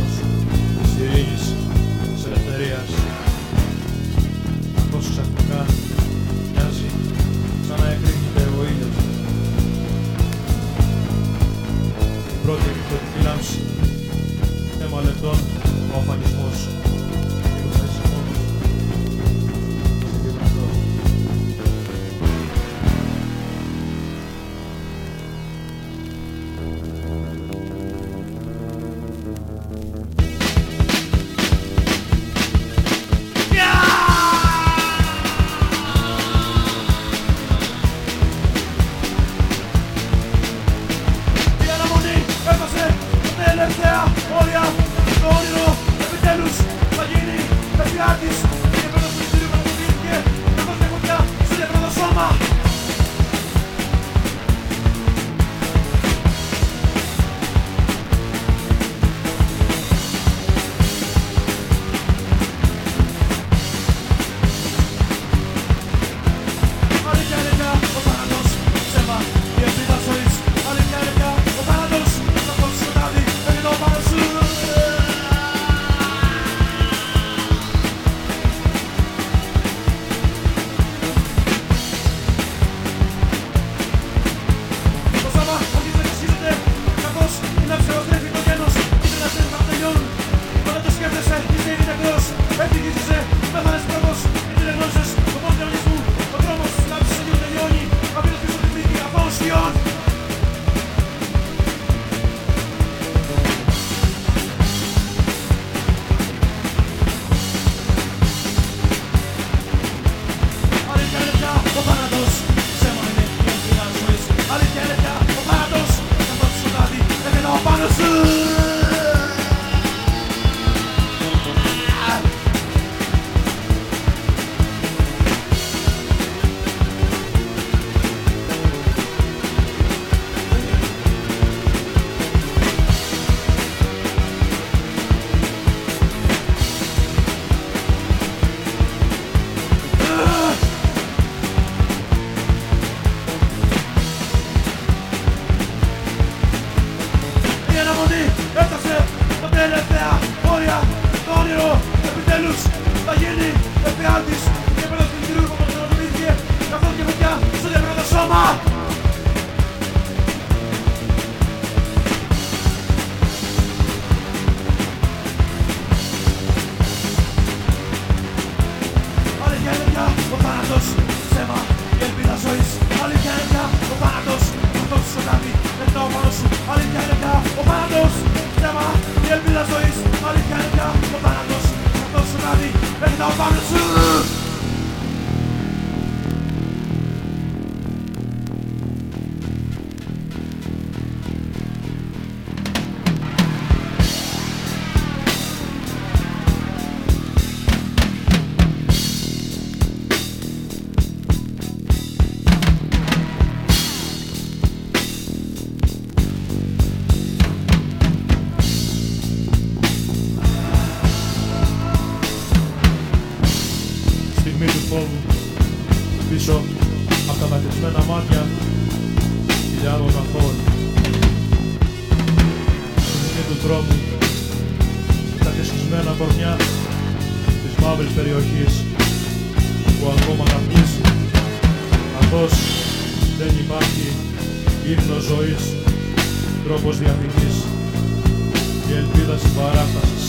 κράτους, της ειρήνης, της ελευθερίας. Πώς ξαφνικά της Είναι πάνω στο μυστήριο που επιτύχθηκε Να βάζει μια στο διαπρότο σώμα. Αλήθεια, αλήθεια, ο θάνατος, ψέμα, η ελπίδα no πίσω από τα δακρυσμένα μάτια χιλιάδων αθώων. Στη στιγμή του τρόμου τα ξεσκισμένα κορμιά της μαύρης περιοχής που ακόμα καπνίζει καθώς δεν υπάρχει ύμνος ζωής, τρόπος διαθήκης και ελπίδας συμπαράστασης.